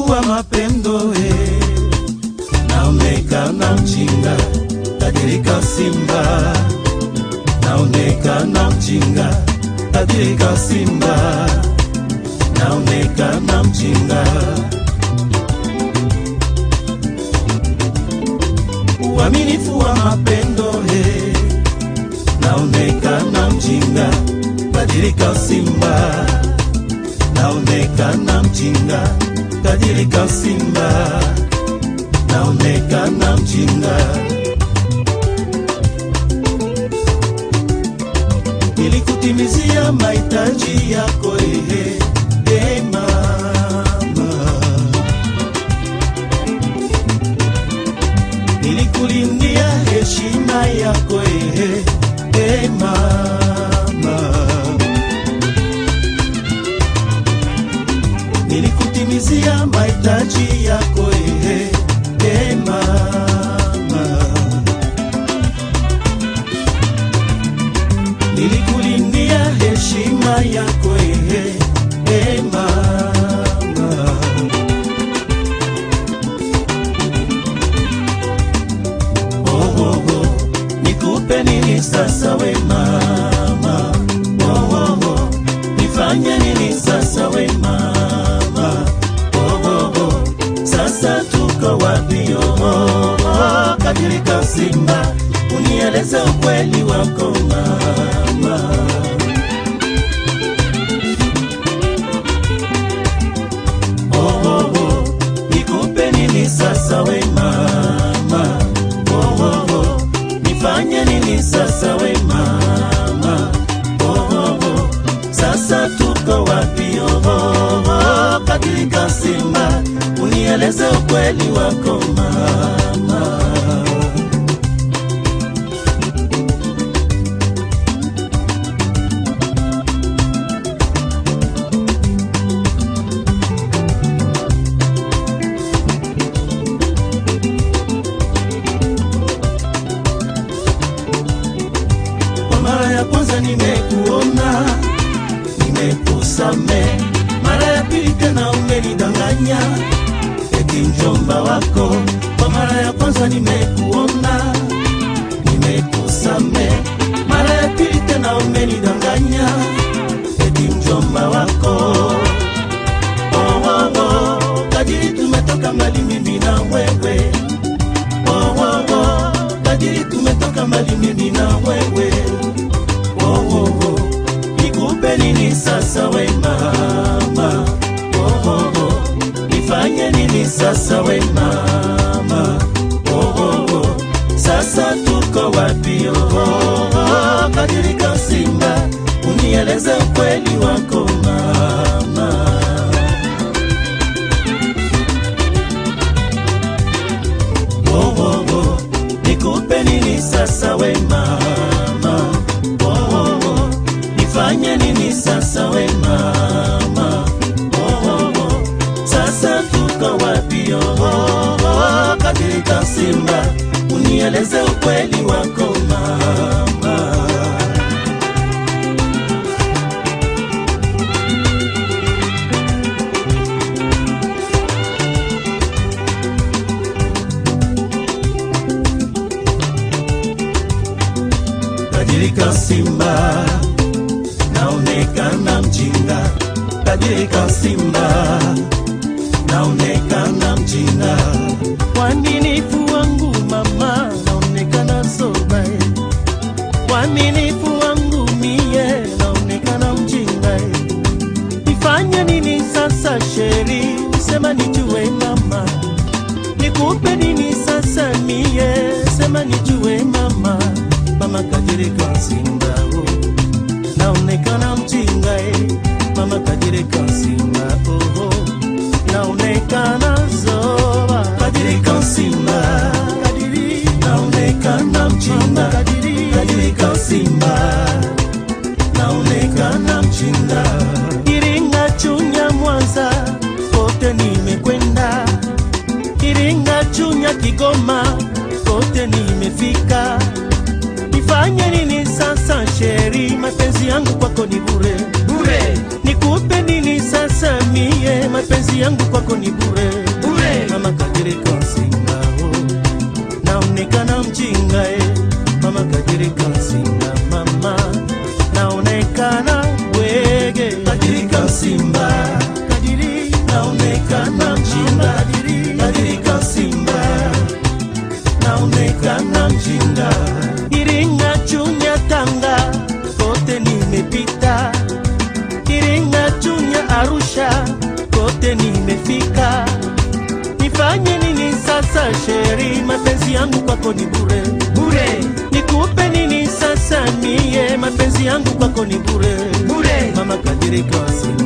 wa mapendo we. Naonekana mjinga tajirika simba. Naonekana mjinga tajirika simba. Naonekana mjinga. Uaminifu wa mapendo he naonekana mjinga tajirika simba. Naonekana mjinga kadirika simba naonekana mjinga ili kutimizia mahitaji yako ehe kutimizia mahitaji yako ehe e mama nilikulindia heshima yako ehe simba unieleze ukweli wako mama oh, oh, oh. nikupe nini sasa we mama oh, oh, oh. nifanye nini sasa we mama oh, oh, oh. sasa tuko wapi oh, oh, oh. katika simba unieleze ukweli wako mama nimekusame mara ya pili tena umenidanganya eti mjomba wako kwa mara ya kwanza nimekuona nimekusame mara ya pili tena umenidanganya eti mjomba wako oh, oh, oh. tumetoka mbali mimi na wewe oh, oh, oh. kadiri tumetoka mbali mimi na wewe oh, oh, oh. nini sasa sasa we mama oh, oh, oh. sasa tuko wapi oh, oh, oh. kadirika simba unieleze ukweli wako mama oh, oh, oh. nikupe nini sasa we mama oh, oh, oh. nifanye nini sasa we mama unieleze ukweli wako mama. Kadirika simba naonekana mjinga. Kadirika simba naonekana mjinga naonekana Mchinga, Iringa, Chunya, Mwanza, kote nimekwenda. Iringa, Chunya, Kigoma, kote nimefika. Nifanye nini sasa sheri, mapenzi yangu kwako ni bure. Bure. Nikupe nini sasa mie, mapenzi yangu kwako ni bure nimefika. Nifanye nini sasa sheri? Mapenzi yangu kwako ni bure bure nikupe nini sasa mie? Mapenzi yangu kwako ni bure bure Mama kadirika simba,